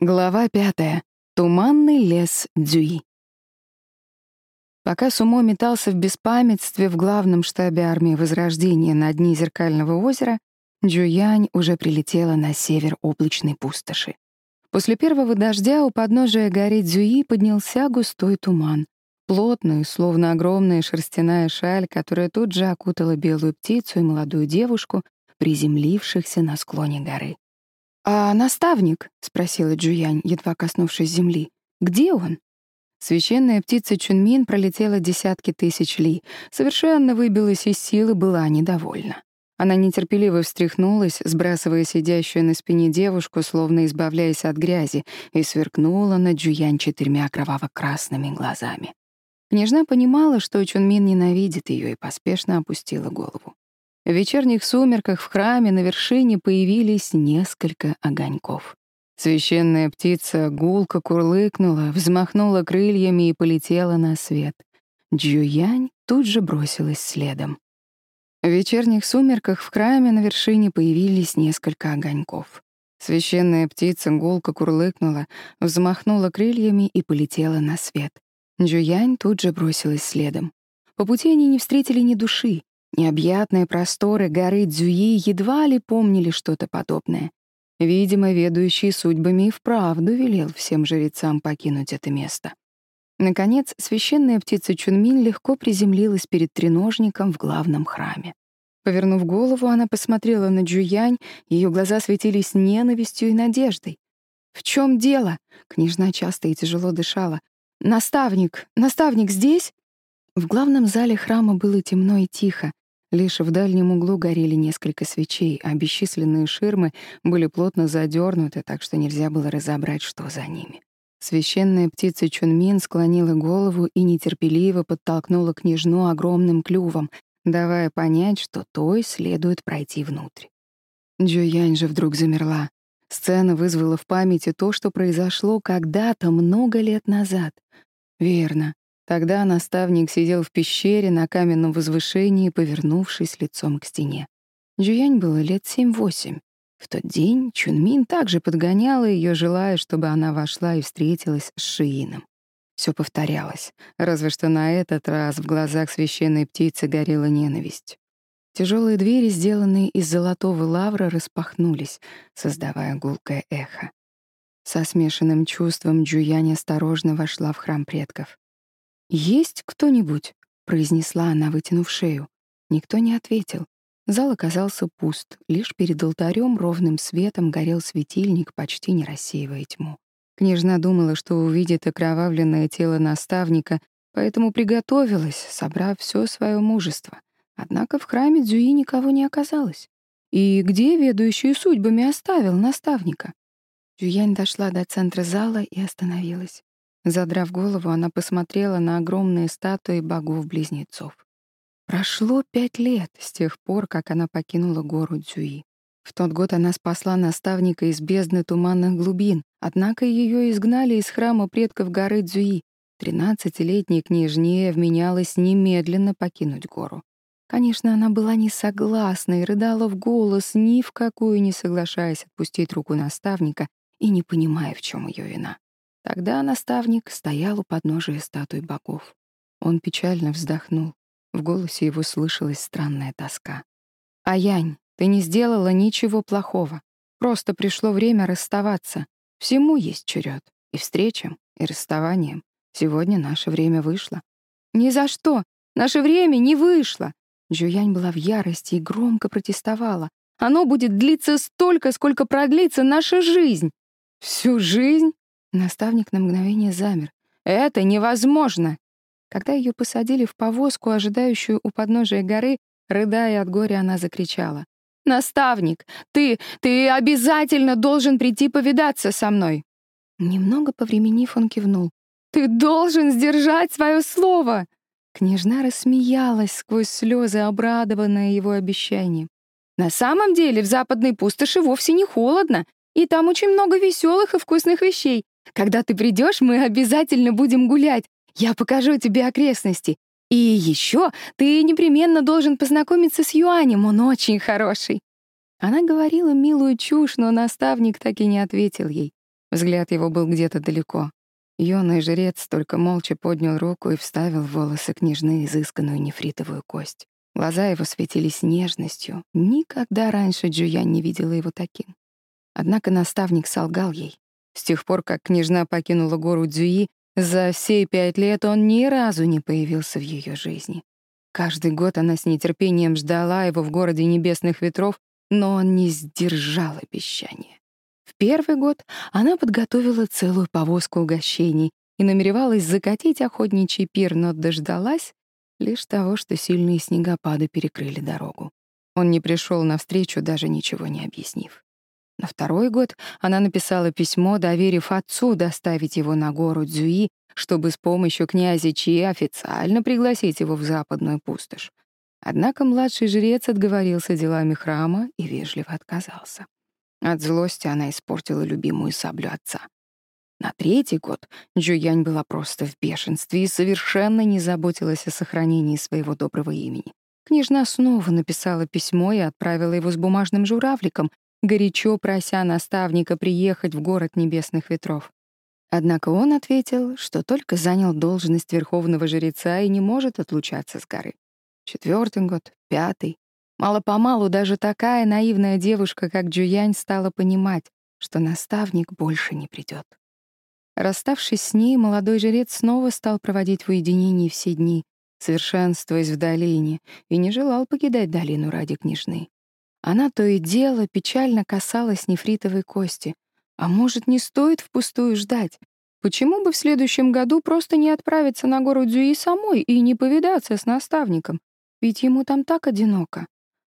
Глава пятая. Туманный лес Дзюи. Пока Сумо метался в беспамятстве в главном штабе армии Возрождения на дне Зеркального озера, Джуянь уже прилетела на север облачной пустоши. После первого дождя у подножия горы Дзюи поднялся густой туман, плотный, словно огромная шерстяная шаль, которая тут же окутала белую птицу и молодую девушку, приземлившихся на склоне горы. «А наставник?» — спросила Джуянь, едва коснувшись земли. «Где он?» Священная птица Чунмин пролетела десятки тысяч ли, совершенно выбилась из силы, была недовольна. Она нетерпеливо встряхнулась, сбрасывая сидящую на спине девушку, словно избавляясь от грязи, и сверкнула на Джуянь четырьмя кроваво-красными глазами. Княжна понимала, что Чунмин ненавидит ее, и поспешно опустила голову. В вечерних сумерках в храме на вершине появились несколько огоньков. Священная птица гулко курлыкнула, взмахнула крыльями и полетела на свет. Джуянь тут же бросилась следом. В вечерних сумерках в храме на вершине появились несколько огоньков. Священная птица гулко курлыкнула, взмахнула крыльями и полетела на свет. Джуянь тут же бросилась следом. По пути они не встретили ни души, Необъятные просторы горы Дзюи едва ли помнили что-то подобное. Видимо, ведущий судьбами и вправду велел всем жрецам покинуть это место. Наконец, священная птица Чунмин легко приземлилась перед треножником в главном храме. Повернув голову, она посмотрела на Джуянь, ее глаза светились ненавистью и надеждой. «В чем дело?» — княжна часто и тяжело дышала. «Наставник! Наставник здесь?» В главном зале храма было темно и тихо. Лишь в дальнем углу горели несколько свечей, а бесчисленные ширмы были плотно задернуты, так что нельзя было разобрать, что за ними. Священная птица Чунмин склонила голову и нетерпеливо подтолкнула княжну огромным клювом, давая понять, что той следует пройти внутрь. Джуянь же вдруг замерла. Сцена вызвала в памяти то, что произошло когда-то много лет назад. Верно, Тогда наставник сидел в пещере на каменном возвышении, повернувшись лицом к стене. Джуянь было лет семь-восемь. В тот день Чунмин также подгоняла ее, желая, чтобы она вошла и встретилась с Шиином. Все повторялось, разве что на этот раз в глазах священной птицы горела ненависть. Тяжелые двери, сделанные из золотого лавра, распахнулись, создавая гулкое эхо. Со смешанным чувством Джуянь осторожно вошла в храм предков. «Есть кто-нибудь?» — произнесла она, вытянув шею. Никто не ответил. Зал оказался пуст. Лишь перед алтарем ровным светом горел светильник, почти не рассеивая тьму. Княжна думала, что увидит окровавленное тело наставника, поэтому приготовилась, собрав все свое мужество. Однако в храме Дзюи никого не оказалось. И где ведущий судьбами оставил наставника? Дзюянь дошла до центра зала и остановилась. Задрав голову, она посмотрела на огромные статуи богов-близнецов. Прошло пять лет с тех пор, как она покинула гору Дзюи. В тот год она спасла наставника из бездны туманных глубин, однако ее изгнали из храма предков горы Дзюи. Тринадцатилетней княжне вменялось немедленно покинуть гору. Конечно, она была не согласна и рыдала в голос, ни в какую не соглашаясь отпустить руку наставника и не понимая, в чем ее вина. Тогда наставник стоял у подножия статуи богов. Он печально вздохнул. В голосе его слышалась странная тоска. «Аянь, ты не сделала ничего плохого. Просто пришло время расставаться. Всему есть черед. И встречам, и расставаниям. Сегодня наше время вышло». «Ни за что! Наше время не вышло!» Джуянь была в ярости и громко протестовала. «Оно будет длиться столько, сколько продлится наша жизнь!» «Всю жизнь?» Наставник на мгновение замер. «Это невозможно!» Когда ее посадили в повозку, ожидающую у подножия горы, рыдая от горя, она закричала. «Наставник, ты, ты обязательно должен прийти повидаться со мной!» Немного повременив, он кивнул. «Ты должен сдержать свое слово!» Княжна рассмеялась сквозь слезы, обрадованная его обещанием. «На самом деле в западной пустоши вовсе не холодно, и там очень много веселых и вкусных вещей. Когда ты придешь, мы обязательно будем гулять. Я покажу тебе окрестности. И еще ты непременно должен познакомиться с Юанем, он очень хороший». Она говорила милую чушь, но наставник так и не ответил ей. Взгляд его был где-то далеко. Юный жрец только молча поднял руку и вставил в волосы княжны изысканную нефритовую кость. Глаза его светились нежностью. Никогда раньше Джуян не видела его таким. Однако наставник солгал ей. С тех пор, как княжна покинула гору Дзюи, за все пять лет он ни разу не появился в ее жизни. Каждый год она с нетерпением ждала его в городе небесных ветров, но он не сдержал обещания. В первый год она подготовила целую повозку угощений и намеревалась закатить охотничий пир, но дождалась лишь того, что сильные снегопады перекрыли дорогу. Он не пришел навстречу, даже ничего не объяснив. На второй год она написала письмо, доверив отцу доставить его на гору Дзюи, чтобы с помощью князя Чи официально пригласить его в западную пустошь. Однако младший жрец отговорился делами храма и вежливо отказался. От злости она испортила любимую саблю отца. На третий год Джуянь была просто в бешенстве и совершенно не заботилась о сохранении своего доброго имени. Княжна снова написала письмо и отправила его с бумажным журавликом, горячо прося наставника приехать в город небесных ветров. Однако он ответил, что только занял должность верховного жреца и не может отлучаться с горы. Четвертый год, пятый. Мало-помалу даже такая наивная девушка, как Джуянь, стала понимать, что наставник больше не придет. Расставшись с ней, молодой жрец снова стал проводить в уединении все дни, совершенствуясь в долине, и не желал покидать долину ради княжны. Она то и дело печально касалась нефритовой кости. А может, не стоит впустую ждать? Почему бы в следующем году просто не отправиться на гору Дзюи самой и не повидаться с наставником? Ведь ему там так одиноко.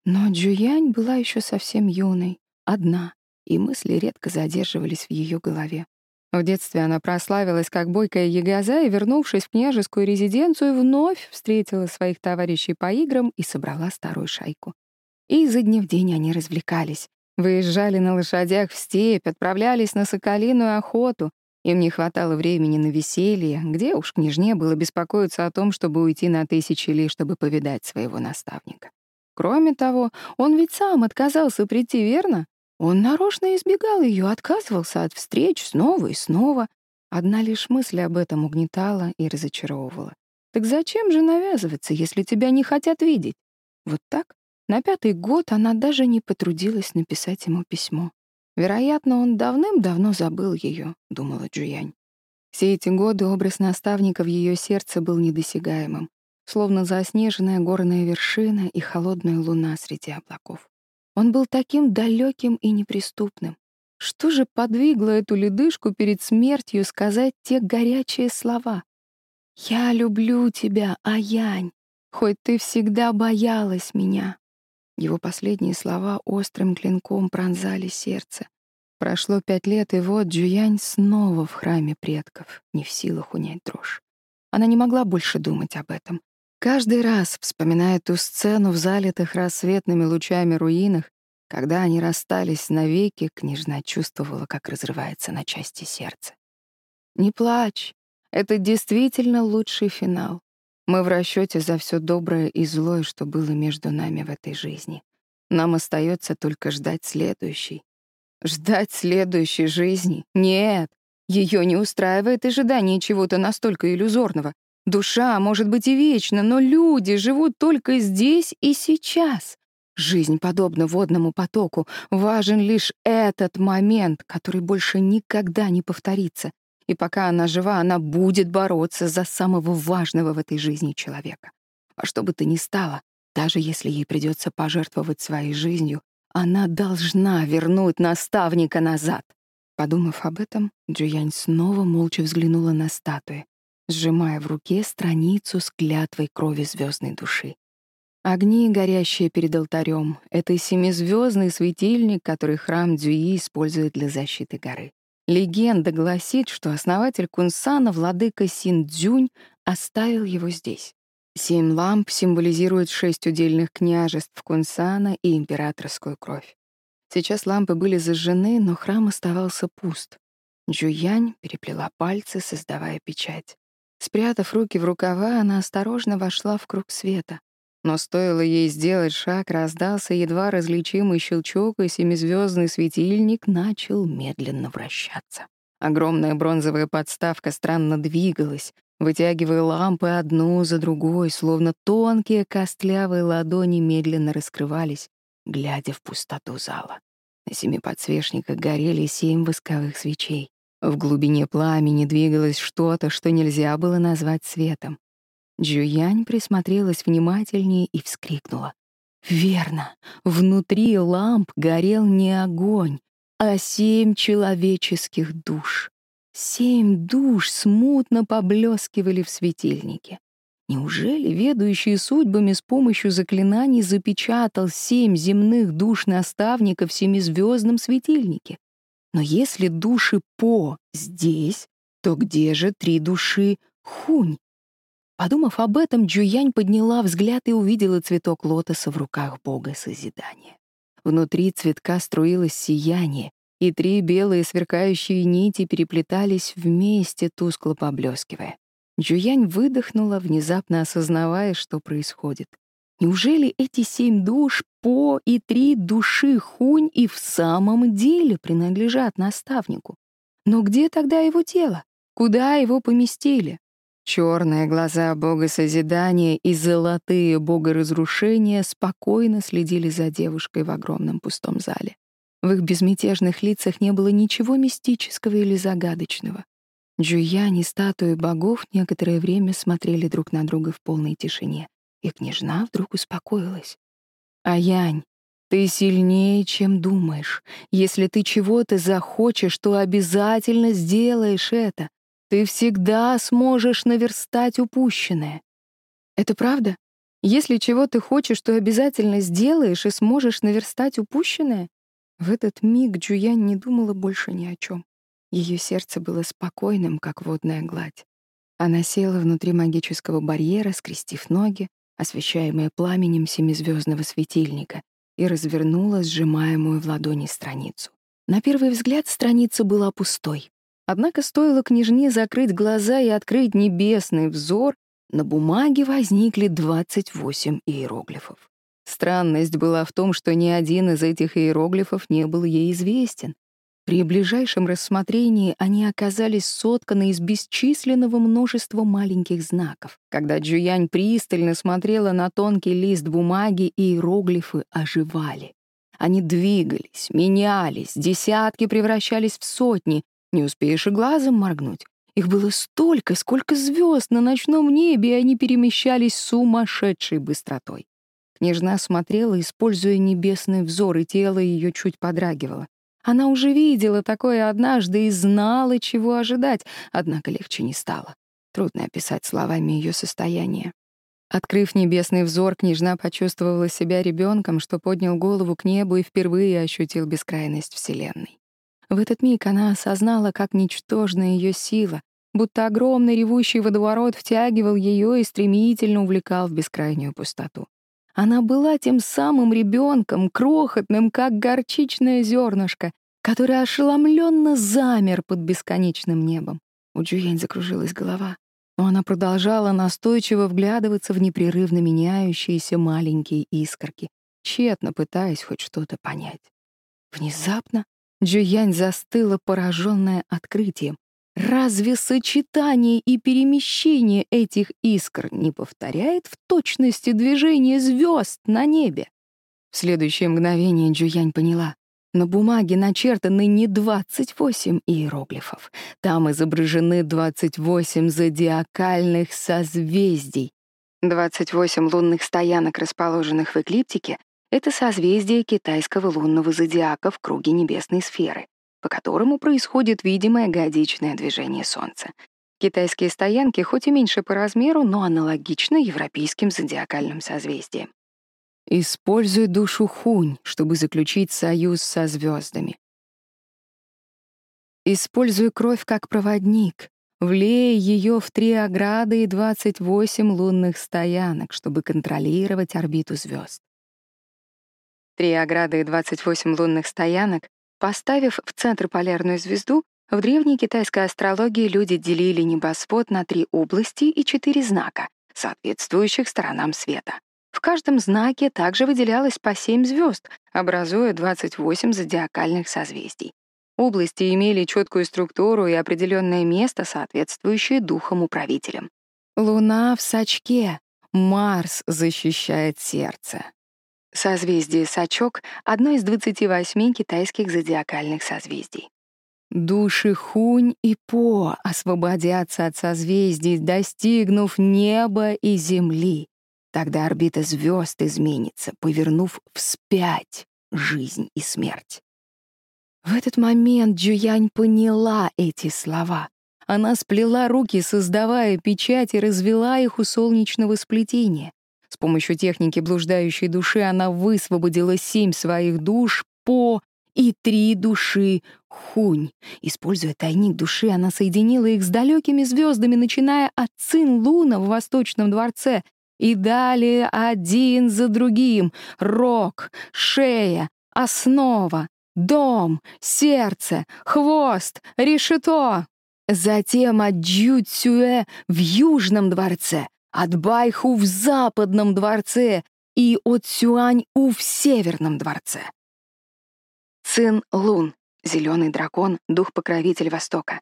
Но Джуянь была еще совсем юной, одна, и мысли редко задерживались в ее голове. В детстве она прославилась как бойкая ягоза и, вернувшись в княжескую резиденцию, вновь встретила своих товарищей по играм и собрала старую шайку. И изо дня в день они развлекались. Выезжали на лошадях в степь, отправлялись на соколиную охоту. Им не хватало времени на веселье, где уж княжне было беспокоиться о том, чтобы уйти на тысячи ли, чтобы повидать своего наставника. Кроме того, он ведь сам отказался прийти, верно? Он нарочно избегал ее, отказывался от встреч снова и снова. Одна лишь мысль об этом угнетала и разочаровывала. Так зачем же навязываться, если тебя не хотят видеть? Вот так? На пятый год она даже не потрудилась написать ему письмо. Вероятно, он давным-давно забыл ее, думала Джуянь. Все эти годы образ наставника в ее сердце был недосягаемым, словно заснеженная горная вершина и холодная луна среди облаков. Он был таким далеким и неприступным. Что же подвигло эту ледышку перед смертью сказать те горячие слова? «Я люблю тебя, Аянь, хоть ты всегда боялась меня». Его последние слова острым клинком пронзали сердце. Прошло пять лет, и вот Джуянь снова в храме предков, не в силах унять дрожь. Она не могла больше думать об этом. Каждый раз, вспоминая ту сцену в залитых рассветными лучами руинах, когда они расстались навеки, княжна чувствовала, как разрывается на части сердце. «Не плачь, это действительно лучший финал. Мы в расчете за все доброе и злое, что было между нами в этой жизни. Нам остается только ждать следующей. Ждать следующей жизни? Нет, ее не устраивает ожидание чего-то настолько иллюзорного. Душа может быть и вечна, но люди живут только здесь и сейчас. Жизнь подобна водному потоку. Важен лишь этот момент, который больше никогда не повторится. И пока она жива, она будет бороться за самого важного в этой жизни человека. А что бы то ни стало, даже если ей придется пожертвовать своей жизнью, она должна вернуть наставника назад. Подумав об этом, Джуянь снова молча взглянула на статуи, сжимая в руке страницу с клятвой крови звездной души. Огни, горящие перед алтарем, — это семизвездный светильник, который храм Дзюи использует для защиты горы. Легенда гласит, что основатель Кунсана, владыка Синдзюнь, оставил его здесь. Семь ламп символизируют шесть удельных княжеств Кунсана и императорскую кровь. Сейчас лампы были зажжены, но храм оставался пуст. Джуянь переплела пальцы, создавая печать. Спрятав руки в рукава, она осторожно вошла в круг света. Но стоило ей сделать шаг, раздался едва различимый щелчок, и семизвездный светильник начал медленно вращаться. Огромная бронзовая подставка странно двигалась, вытягивая лампы одну за другой, словно тонкие костлявые ладони медленно раскрывались, глядя в пустоту зала. На семи подсвечниках горели семь восковых свечей. В глубине пламени двигалось что-то, что нельзя было назвать светом. Джуянь присмотрелась внимательнее и вскрикнула. Верно, внутри ламп горел не огонь, а семь человеческих душ. Семь душ смутно поблескивали в светильнике. Неужели ведущий судьбами с помощью заклинаний запечатал семь земных душ наставника в семизвездном светильнике? Но если души По здесь, то где же три души Хунь? Подумав об этом, Джуянь подняла взгляд и увидела цветок лотоса в руках бога созидания. Внутри цветка струилось сияние, и три белые сверкающие нити переплетались вместе, тускло поблескивая. Джуянь выдохнула, внезапно осознавая, что происходит. Неужели эти семь душ по и три души хунь и в самом деле принадлежат наставнику? Но где тогда его тело? Куда его поместили? Черные глаза бога созидания и золотые бога разрушения спокойно следили за девушкой в огромном пустом зале. В их безмятежных лицах не было ничего мистического или загадочного. Джуянь и статуи богов некоторое время смотрели друг на друга в полной тишине, и княжна вдруг успокоилась. «Аянь, ты сильнее, чем думаешь. Если ты чего-то захочешь, то обязательно сделаешь это. Ты всегда сможешь наверстать упущенное». «Это правда? Если чего ты хочешь, то обязательно сделаешь и сможешь наверстать упущенное?» В этот миг Джуянь не думала больше ни о чем. Ее сердце было спокойным, как водная гладь. Она села внутри магического барьера, скрестив ноги, освещаемые пламенем семизвездного светильника, и развернула сжимаемую в ладони страницу. На первый взгляд страница была пустой. Однако стоило княжне закрыть глаза и открыть небесный взор, на бумаге возникли 28 иероглифов. Странность была в том, что ни один из этих иероглифов не был ей известен, при ближайшем рассмотрении они оказались сотканы из бесчисленного множества маленьких знаков. Когда Джуянь пристально смотрела на тонкий лист бумаги, иероглифы оживали. Они двигались, менялись, десятки превращались в сотни. Не успеешь и глазом моргнуть. Их было столько, сколько звезд на ночном небе, и они перемещались сумасшедшей быстротой. Княжна смотрела, используя небесный взор, и тело ее чуть подрагивало. Она уже видела такое однажды и знала, чего ожидать, однако легче не стало. Трудно описать словами ее состояние. Открыв небесный взор, княжна почувствовала себя ребенком, что поднял голову к небу и впервые ощутил бескрайность Вселенной. В этот миг она осознала, как ничтожна ее сила, будто огромный ревущий водоворот втягивал ее и стремительно увлекал в бескрайнюю пустоту. Она была тем самым ребенком, крохотным, как горчичное зернышко, который ошеломленно замер под бесконечным небом. У Джуянь закружилась голова, но она продолжала настойчиво вглядываться в непрерывно меняющиеся маленькие искорки, тщетно пытаясь хоть что-то понять. Внезапно Джуянь застыла, пораженная открытием. Разве сочетание и перемещение этих искр не повторяет в точности движение звезд на небе? В следующее мгновение Джуянь поняла. На бумаге начертаны не 28 иероглифов. Там изображены 28 зодиакальных созвездий. 28 лунных стоянок, расположенных в эклиптике, это созвездие китайского лунного зодиака в круге небесной сферы по которому происходит видимое годичное движение Солнца. Китайские стоянки хоть и меньше по размеру, но аналогичны европейским зодиакальным созвездиям. Используй душу хунь, чтобы заключить союз со звездами. Используй кровь как проводник. Влей ее в три ограды и 28 лунных стоянок, чтобы контролировать орбиту звезд. Три ограды и 28 лунных стоянок Поставив в центр полярную звезду, в древней китайской астрологии люди делили небосвод на три области и четыре знака, соответствующих сторонам света. В каждом знаке также выделялось по семь звезд, образуя 28 зодиакальных созвездий. Области имели четкую структуру и определенное место, соответствующее духам-управителям. Луна в сачке, Марс защищает сердце. Созвездие Сачок — одно из 28 китайских зодиакальных созвездий. Души Хунь и По освободятся от созвездий, достигнув неба и земли. Тогда орбита звезд изменится, повернув вспять жизнь и смерть. В этот момент Джуянь поняла эти слова. Она сплела руки, создавая печать и развела их у солнечного сплетения. С помощью техники блуждающей души она высвободила семь своих душ по и три души хунь. Используя тайник души, она соединила их с далекими звездами, начиная от Цин Луна в Восточном дворце и далее один за другим — рог, шея, основа, дом, сердце, хвост, решето. Затем от Джу Цюэ в Южном дворце, от Байху в Западном дворце и от Сюань-У в Северном дворце. Цин Лун, зеленый дракон, дух-покровитель Востока.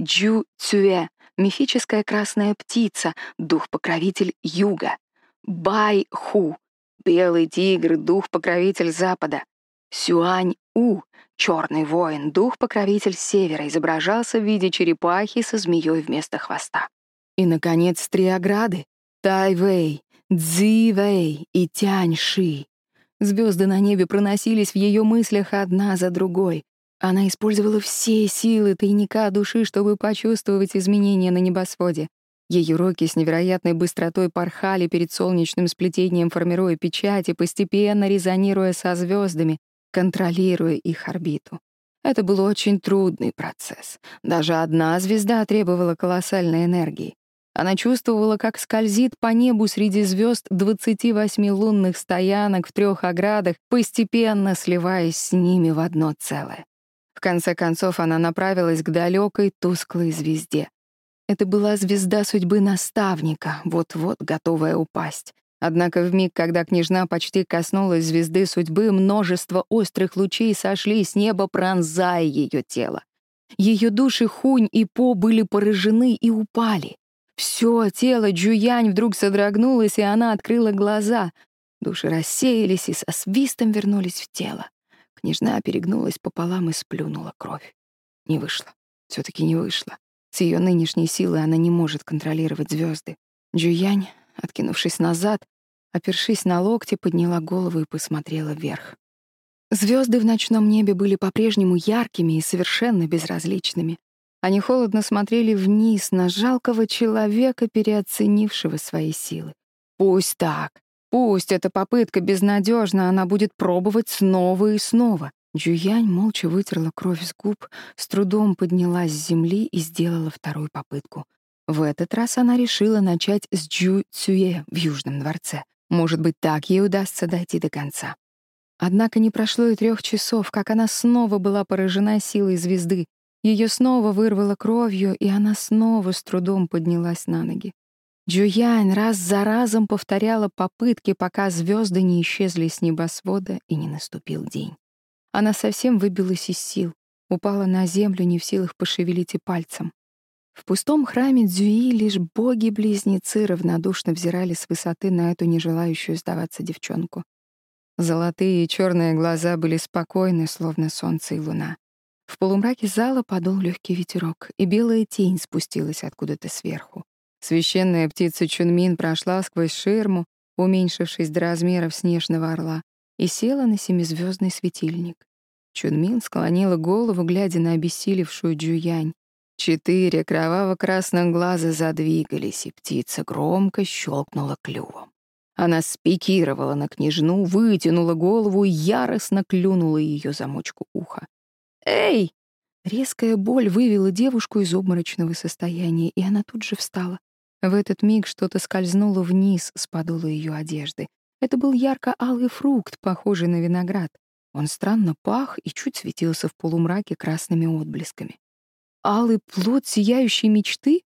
Джу Цюэ, мифическая красная птица, дух-покровитель Юга. Бай Ху, белый тигр, дух-покровитель Запада. Сюань У, черный воин, дух-покровитель Севера, изображался в виде черепахи со змеей вместо хвоста. И, наконец, три ограды — Тайвэй, Цзивэй и Тяньши. Звезды на небе проносились в ее мыслях одна за другой. Она использовала все силы тайника души, чтобы почувствовать изменения на небосводе. Ее руки с невероятной быстротой порхали перед солнечным сплетением, формируя печати, постепенно резонируя со звездами, контролируя их орбиту. Это был очень трудный процесс. Даже одна звезда требовала колоссальной энергии. Она чувствовала, как скользит по небу среди звезд 28 лунных стоянок в трех оградах, постепенно сливаясь с ними в одно целое. В конце концов она направилась к далекой тусклой звезде. Это была звезда судьбы наставника, вот-вот готовая упасть. Однако в миг, когда княжна почти коснулась звезды судьбы, множество острых лучей сошли с неба, пронзая ее тело. Ее души Хунь и По были поражены и упали. Все тело Джуянь вдруг содрогнулось, и она открыла глаза. Души рассеялись и со свистом вернулись в тело. Княжна перегнулась пополам и сплюнула кровь. Не вышло. все таки не вышло. С ее нынешней силой она не может контролировать звезды. Джуянь, откинувшись назад, опершись на локти, подняла голову и посмотрела вверх. Звезды в ночном небе были по-прежнему яркими и совершенно безразличными. Они холодно смотрели вниз на жалкого человека, переоценившего свои силы. Пусть так. Пусть эта попытка безнадежна, она будет пробовать снова и снова. Джуянь молча вытерла кровь с губ, с трудом поднялась с земли и сделала вторую попытку. В этот раз она решила начать с Джу Цюе в Южном дворце. Может быть, так ей удастся дойти до конца. Однако не прошло и трех часов, как она снова была поражена силой звезды, ее снова вырвало кровью, и она снова с трудом поднялась на ноги. Джуянь раз за разом повторяла попытки, пока звезды не исчезли с небосвода и не наступил день. Она совсем выбилась из сил, упала на землю, не в силах пошевелить и пальцем. В пустом храме Дзюи лишь боги-близнецы равнодушно взирали с высоты на эту нежелающую сдаваться девчонку. Золотые и черные глаза были спокойны, словно солнце и луна. В полумраке зала подул легкий ветерок, и белая тень спустилась откуда-то сверху. Священная птица Чунмин прошла сквозь ширму, уменьшившись до размеров снежного орла, и села на семизвездный светильник. Чунмин склонила голову, глядя на обессилевшую Джуянь. Четыре кроваво-красных глаза задвигались, и птица громко щелкнула клювом. Она спикировала на княжну, вытянула голову и яростно клюнула ее замочку уха. «Эй!» Резкая боль вывела девушку из обморочного состояния, и она тут же встала. В этот миг что-то скользнуло вниз с подола ее одежды. Это был ярко-алый фрукт, похожий на виноград. Он странно пах и чуть светился в полумраке красными отблесками. Алый плод сияющей мечты?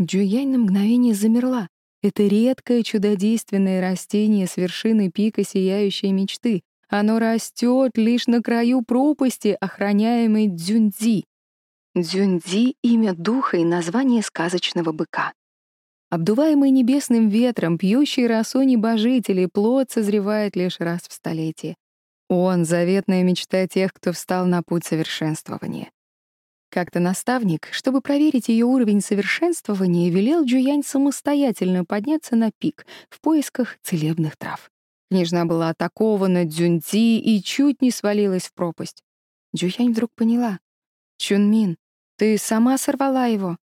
Джуянь на мгновение замерла. Это редкое чудодейственное растение с вершины пика сияющей мечты. Оно растет лишь на краю пропасти, охраняемой Дзюньцзи. Дзюньцзи — имя духа и название сказочного быка. Обдуваемый небесным ветром, пьющий росу небожителей, плод созревает лишь раз в столетие. Он — заветная мечта тех, кто встал на путь совершенствования. Как-то наставник, чтобы проверить ее уровень совершенствования, велел Джуянь самостоятельно подняться на пик в поисках целебных трав. Княжна была атакована Дзюньцзи и чуть не свалилась в пропасть. Джуянь вдруг поняла. «Чунмин, ты сама сорвала его?»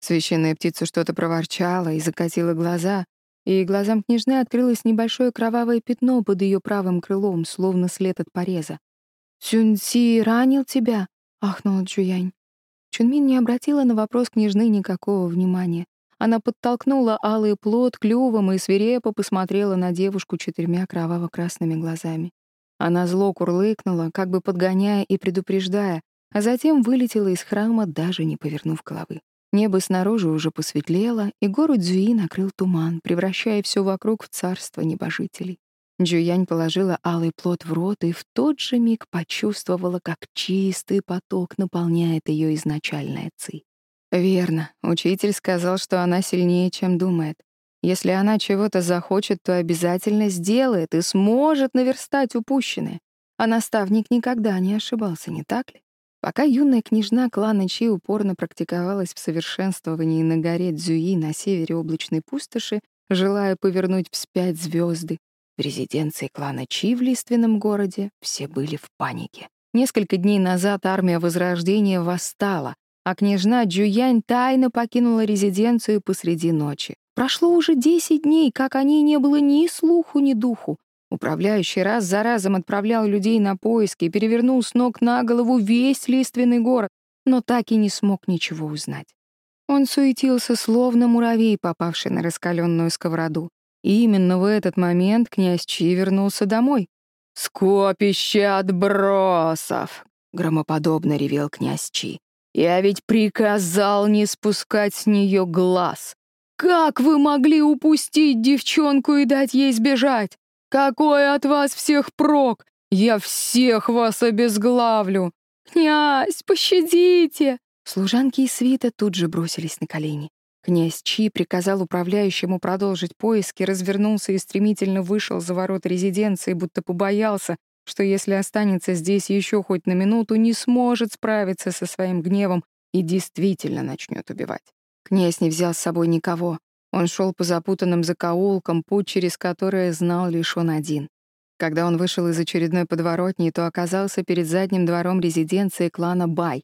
Священная птица что-то проворчала и закатила глаза, и глазам княжны открылось небольшое кровавое пятно под ее правым крылом, словно след от пореза. «Цюньци ранил тебя?» — ахнула Джуянь. Чунмин не обратила на вопрос княжны никакого внимания. Она подтолкнула алый плод клювом и свирепо посмотрела на девушку четырьмя кроваво-красными глазами. Она зло курлыкнула, как бы подгоняя и предупреждая, а затем вылетела из храма, даже не повернув головы. Небо снаружи уже посветлело, и гору Дзюи накрыл туман, превращая все вокруг в царство небожителей. Джуянь положила алый плод в рот и в тот же миг почувствовала, как чистый поток наполняет ее изначальное ци. Верно, учитель сказал, что она сильнее, чем думает. Если она чего-то захочет, то обязательно сделает и сможет наверстать упущенное. А наставник никогда не ошибался, не так ли? Пока юная княжна клана Чи упорно практиковалась в совершенствовании на горе Дзюи на севере облачной пустоши, желая повернуть вспять звезды, в резиденции клана Чи в лиственном городе все были в панике. Несколько дней назад армия Возрождения восстала, а княжна Джуянь тайно покинула резиденцию посреди ночи. Прошло уже десять дней, как о ней не было ни слуху, ни духу. Управляющий раз за разом отправлял людей на поиски и перевернул с ног на голову весь лиственный город, но так и не смог ничего узнать. Он суетился, словно муравей, попавший на раскаленную сковороду. И именно в этот момент князь Чи вернулся домой. «Скопище отбросов!» — громоподобно ревел князь Чи. «Я ведь приказал не спускать с нее глаз. Как вы могли упустить девчонку и дать ей сбежать? Какой от вас всех прок? Я всех вас обезглавлю! Князь, пощадите!» Служанки и свита тут же бросились на колени. Князь Чи приказал управляющему продолжить поиски, развернулся и стремительно вышел за ворот резиденции, будто побоялся, что если останется здесь еще хоть на минуту, не сможет справиться со своим гневом и действительно начнет убивать. Князь не взял с собой никого. Он шел по запутанным закоулкам, путь через который знал лишь он один. Когда он вышел из очередной подворотни, то оказался перед задним двором резиденции клана Бай.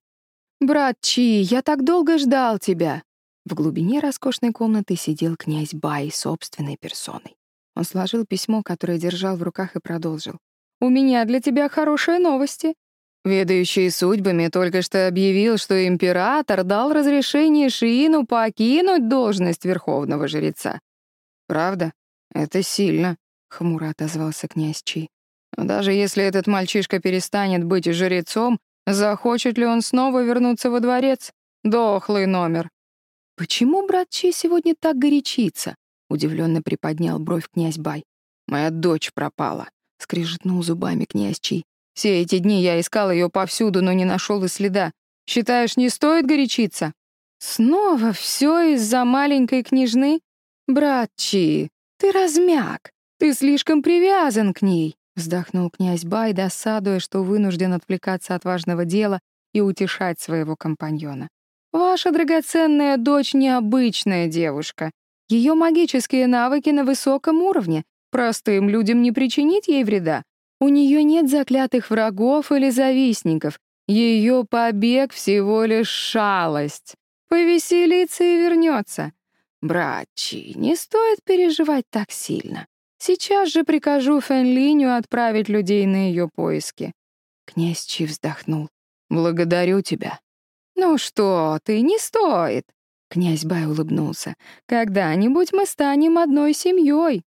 «Брат Чи, я так долго ждал тебя!» В глубине роскошной комнаты сидел князь Бай собственной персоной. Он сложил письмо, которое держал в руках, и продолжил. «У меня для тебя хорошие новости. Ведающий судьбами только что объявил, что император дал разрешение Шиину покинуть должность верховного жреца. «Правда? Это сильно», — хмуро отозвался князь Чи. «Но даже если этот мальчишка перестанет быть жрецом, захочет ли он снова вернуться во дворец? Дохлый номер». «Почему брат Чи сегодня так горячится?» — удивленно приподнял бровь князь Бай. «Моя дочь пропала», — скрежетнул зубами князь Чи. Все эти дни я искал ее повсюду, но не нашел и следа. Считаешь, не стоит горячиться? Снова все из-за маленькой княжны? Братчи, ты размяк. Ты слишком привязан к ней. Вздохнул князь Бай, досадуя, что вынужден отвлекаться от важного дела и утешать своего компаньона. Ваша драгоценная дочь необычная девушка. Ее магические навыки на высоком уровне. Простым людям не причинить ей вреда. У нее нет заклятых врагов или завистников. Ее побег всего лишь шалость. Повеселится и вернется. Братчи, не стоит переживать так сильно. Сейчас же прикажу Фэнлиню отправить людей на ее поиски. Князь Чи вздохнул. Благодарю тебя. Ну что ты, не стоит. Князь Бай улыбнулся. Когда-нибудь мы станем одной семьей.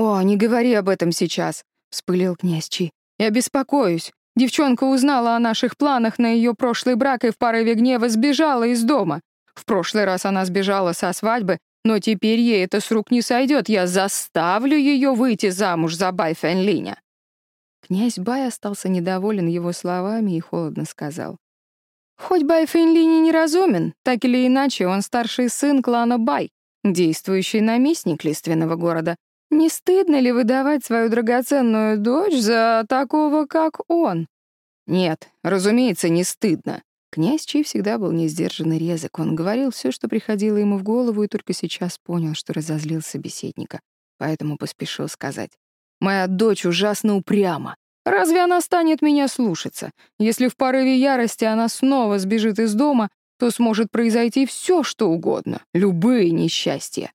О, не говори об этом сейчас. — вспылил князь Чи. «Я беспокоюсь. Девчонка узнала о наших планах на ее прошлый брак и в порыве гнева сбежала из дома. В прошлый раз она сбежала со свадьбы, но теперь ей это с рук не сойдет. Я заставлю ее выйти замуж за Бай Фэнлиня». Князь Бай остался недоволен его словами и холодно сказал. «Хоть Бай Фэнлини неразумен, так или иначе он старший сын клана Бай, действующий наместник лиственного города. Не стыдно ли выдавать свою драгоценную дочь за такого, как он?» «Нет, разумеется, не стыдно». Князь Чи всегда был несдержанный резок. Он говорил все, что приходило ему в голову, и только сейчас понял, что разозлил собеседника. Поэтому поспешил сказать. «Моя дочь ужасно упряма. Разве она станет меня слушаться? Если в порыве ярости она снова сбежит из дома, то сможет произойти все, что угодно, любые несчастья».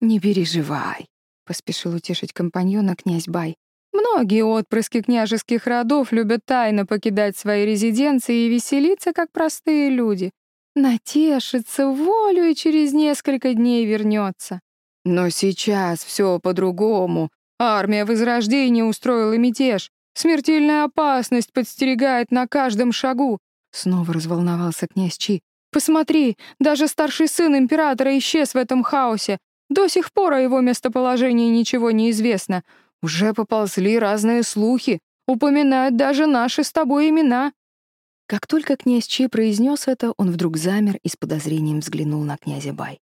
«Не переживай», — поспешил утешить компаньона князь Бай. «Многие отпрыски княжеских родов любят тайно покидать свои резиденции и веселиться, как простые люди. Натешится волю и через несколько дней вернется. Но сейчас все по-другому. Армия Возрождения устроила мятеж. Смертельная опасность подстерегает на каждом шагу. Снова разволновался князь Чи. Посмотри, даже старший сын императора исчез в этом хаосе. До сих пор о его местоположении ничего не известно. Уже поползли разные слухи. Упоминают даже наши с тобой имена. Как только князь Чи произнес это, он вдруг замер и с подозрением взглянул на князя Бай.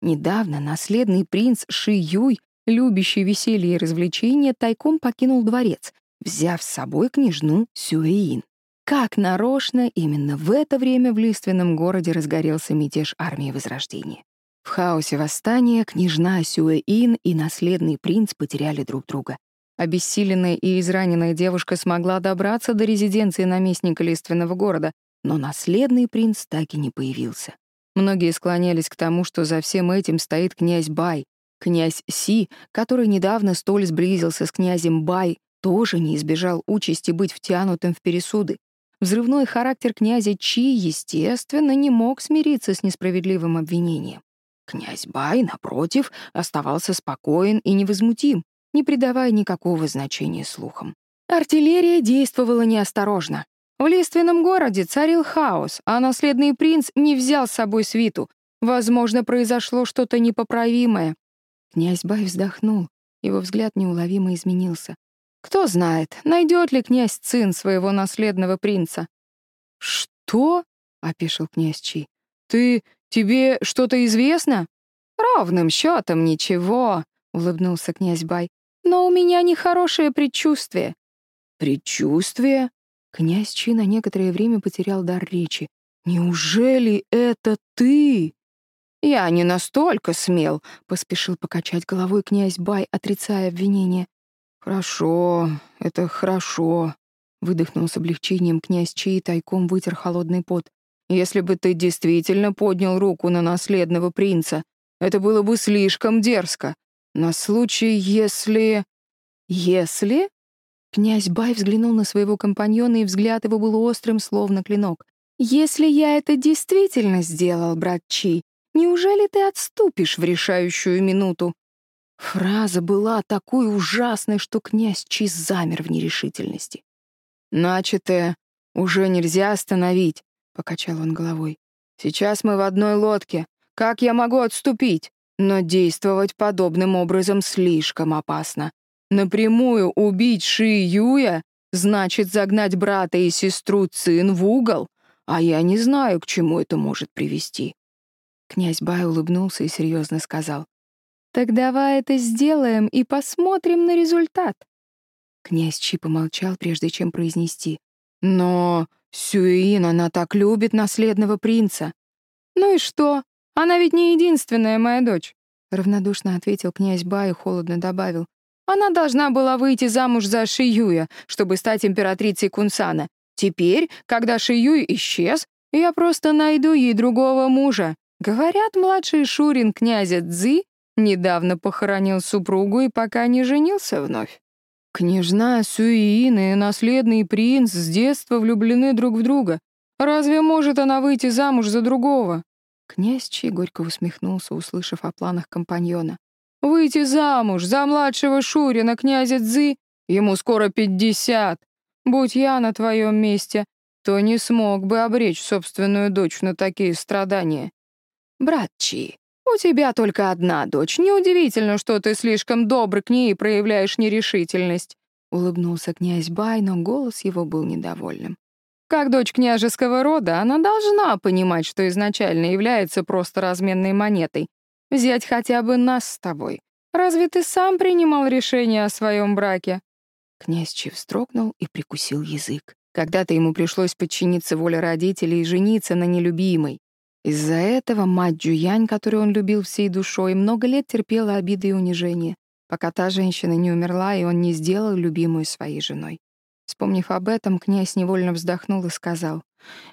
Недавно наследный принц Ши Юй, любящий веселье и развлечения, тайком покинул дворец, взяв с собой княжну Сюэин. Как нарочно именно в это время в лиственном городе разгорелся мятеж армии Возрождения. В хаосе восстания княжна Сюэин и наследный принц потеряли друг друга. Обессиленная и израненная девушка смогла добраться до резиденции наместника лиственного города, но наследный принц так и не появился. Многие склонялись к тому, что за всем этим стоит князь Бай. Князь Си, который недавно столь сблизился с князем Бай, тоже не избежал участи быть втянутым в пересуды. Взрывной характер князя Чи, естественно, не мог смириться с несправедливым обвинением. Князь Бай, напротив, оставался спокоен и невозмутим, не придавая никакого значения слухам. Артиллерия действовала неосторожно. В лиственном городе царил хаос, а наследный принц не взял с собой свиту. Возможно, произошло что-то непоправимое. Князь Бай вздохнул. Его взгляд неуловимо изменился. Кто знает, найдет ли князь Цин своего наследного принца. «Что?» — опешил князь Чи. «Ты... тебе что-то известно?» «Ровным счетом ничего», — улыбнулся князь Бай. «Но у меня нехорошее предчувствие». «Предчувствие?» Князь Чи на некоторое время потерял дар речи. «Неужели это ты?» «Я не настолько смел», — поспешил покачать головой князь Бай, отрицая обвинение. «Хорошо, это хорошо», — выдохнул с облегчением князь Чи и тайком вытер холодный пот. «Если бы ты действительно поднял руку на наследного принца, это было бы слишком дерзко. На случай, если...» «Если?» Князь Бай взглянул на своего компаньона, и взгляд его был острым, словно клинок. «Если я это действительно сделал, брат Чи, неужели ты отступишь в решающую минуту?» Фраза была такой ужасной, что князь Чи замер в нерешительности. «Начатое уже нельзя остановить», — покачал он головой. «Сейчас мы в одной лодке. Как я могу отступить? Но действовать подобным образом слишком опасно. Напрямую убить Ши Юя значит загнать брата и сестру Цин в угол, а я не знаю, к чему это может привести. Князь Бай улыбнулся и серьезно сказал. «Так давай это сделаем и посмотрим на результат». Князь Чи помолчал, прежде чем произнести. «Но Сюин, она так любит наследного принца». «Ну и что? Она ведь не единственная моя дочь», — равнодушно ответил князь Бай и холодно добавил. Она должна была выйти замуж за Шиюя, чтобы стать императрицей Кунсана. Теперь, когда Шиюй исчез, я просто найду ей другого мужа. Говорят, младший Шурин князя Цзи недавно похоронил супругу и пока не женился вновь. Княжна Сюиин и наследный принц с детства влюблены друг в друга. Разве может она выйти замуж за другого? Князь Чи горько усмехнулся, услышав о планах компаньона. Выйти замуж за младшего Шурина, князя Цзы, ему скоро пятьдесят. Будь я на твоем месте, то не смог бы обречь собственную дочь на такие страдания. Брат Чи, у тебя только одна дочь. Неудивительно, что ты слишком добр к ней и проявляешь нерешительность. улыбнулся князь Бай, но голос его был недовольным. Как дочь княжеского рода, она должна понимать, что изначально является просто разменной монетой. Взять хотя бы нас с тобой. Разве ты сам принимал решение о своем браке? Князь Чив вздрогнул и прикусил язык. Когда-то ему пришлось подчиниться воле родителей и жениться на нелюбимой. Из-за этого мать Джуянь, которую он любил всей душой, много лет терпела обиды и унижения, пока та женщина не умерла, и он не сделал любимую своей женой. Вспомнив об этом, князь невольно вздохнул и сказал,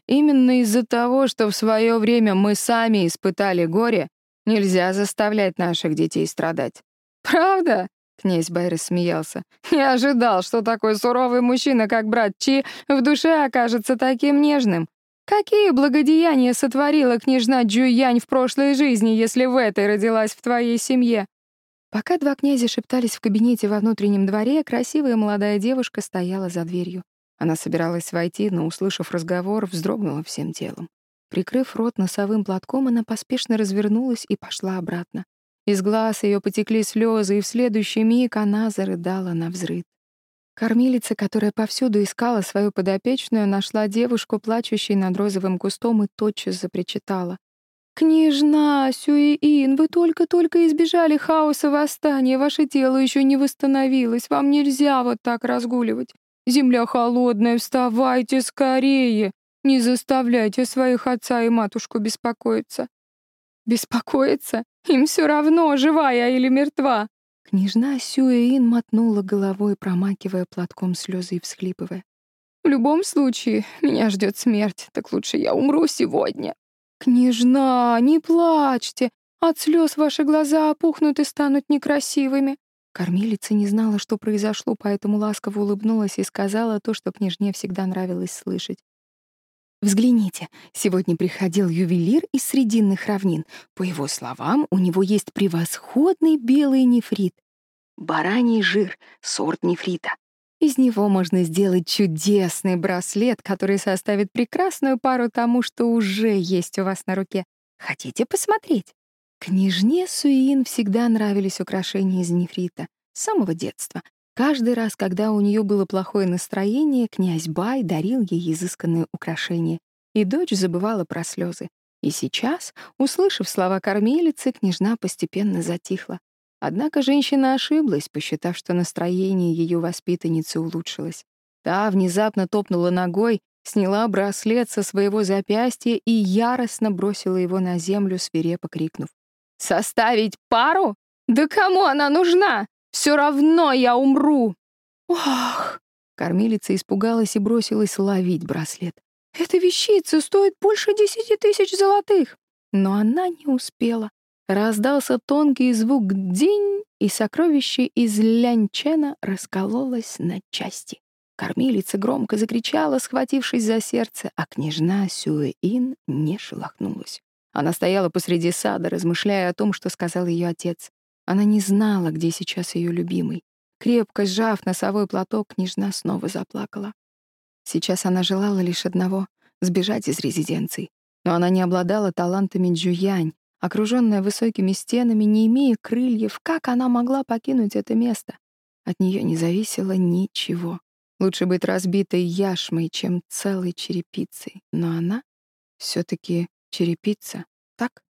«Именно из-за того, что в свое время мы сами испытали горе, нельзя заставлять наших детей страдать». «Правда?» — князь Байры смеялся. «Не ожидал, что такой суровый мужчина, как брат Чи, в душе окажется таким нежным. Какие благодеяния сотворила княжна Джуянь в прошлой жизни, если в этой родилась в твоей семье? Пока два князя шептались в кабинете во внутреннем дворе, красивая молодая девушка стояла за дверью. Она собиралась войти, но, услышав разговор, вздрогнула всем телом. Прикрыв рот носовым платком, она поспешно развернулась и пошла обратно. Из глаз ее потекли слезы, и в следующий миг она зарыдала на взрыд. Кормилица, которая повсюду искала свою подопечную, нашла девушку, плачущей над розовым кустом, и тотчас запричитала. «Княжна, Сюиин, вы только-только избежали хаоса восстания, ваше тело еще не восстановилось, вам нельзя вот так разгуливать. Земля холодная, вставайте скорее, не заставляйте своих отца и матушку беспокоиться». «Беспокоиться? Им все равно, живая или мертва. Княжна Сюэин мотнула головой, промакивая платком слезы и всхлипывая. «В любом случае, меня ждет смерть, так лучше я умру сегодня». «Княжна, не плачьте! От слез ваши глаза опухнут и станут некрасивыми». Кормилица не знала, что произошло, поэтому ласково улыбнулась и сказала то, что княжне всегда нравилось слышать. Взгляните, сегодня приходил ювелир из Срединных равнин. По его словам, у него есть превосходный белый нефрит. Бараний жир, сорт нефрита. Из него можно сделать чудесный браслет, который составит прекрасную пару тому, что уже есть у вас на руке. Хотите посмотреть? Княжне Суин всегда нравились украшения из нефрита. С самого детства. Каждый раз, когда у нее было плохое настроение, князь Бай дарил ей изысканные украшения, и дочь забывала про слезы. И сейчас, услышав слова кормилицы, княжна постепенно затихла. Однако женщина ошиблась, посчитав, что настроение ее воспитанницы улучшилось. Та внезапно топнула ногой, сняла браслет со своего запястья и яростно бросила его на землю, свирепо крикнув. «Составить пару? Да кому она нужна? Все равно я умру!» «Ох!» Кормилица испугалась и бросилась ловить браслет. «Эта вещица стоит больше десяти тысяч золотых!» Но она не успела. Раздался тонкий звук «динь», и сокровище из лянчена раскололось на части. Кормилица громко закричала, схватившись за сердце, а княжна Сюэин не шелохнулась. Она стояла посреди сада, размышляя о том, что сказал ее отец. Она не знала, где сейчас ее любимый. Крепко сжав носовой платок, княжна снова заплакала. Сейчас она желала лишь одного — сбежать из резиденции. Но она не обладала талантами Джуянь, окруженная высокими стенами, не имея крыльев, как она могла покинуть это место? От нее не зависело ничего. Лучше быть разбитой яшмой, чем целой черепицей. Но она все таки черепица, так?